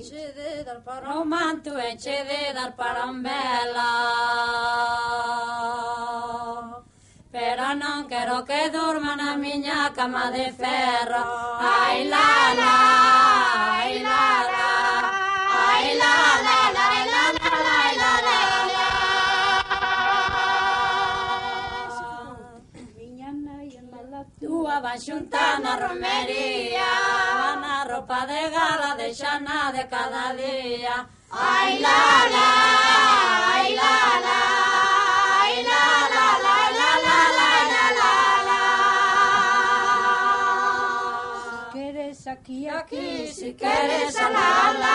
Enche de dar para o manto, enche de dar para un vela. Pero non quero que durma na miña cama de ferro. Ai, la, la. Túa van xuntar na romería. Na ropa de gala de xana de cada día. Ai la la, ai la la Ai la la la, la la la, la la la. Queres aquí, Aquí si queres a la la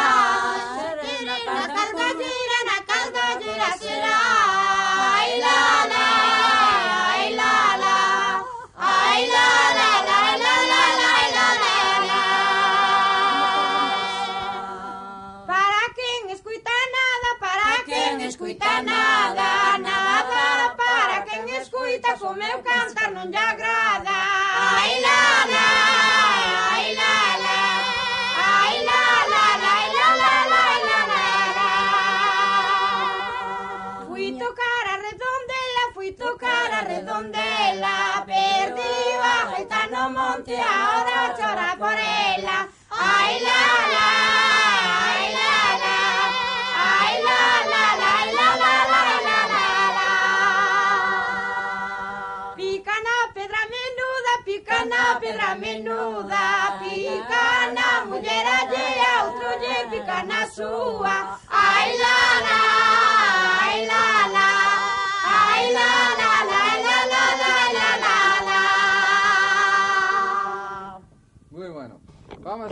escuita nada, nada para quen escuita co meu cantar non lle agrada. Ai la la, ai la la, ai la la la la la la la la. Fui tocar a redondela, fui tocar a redondela. Menuda, pica na pedra menuda, pica na muller allea, outro lle pica na súa. Ai la la, ai la la, ai la la la, la la la, la la la. Muy bueno. Vamos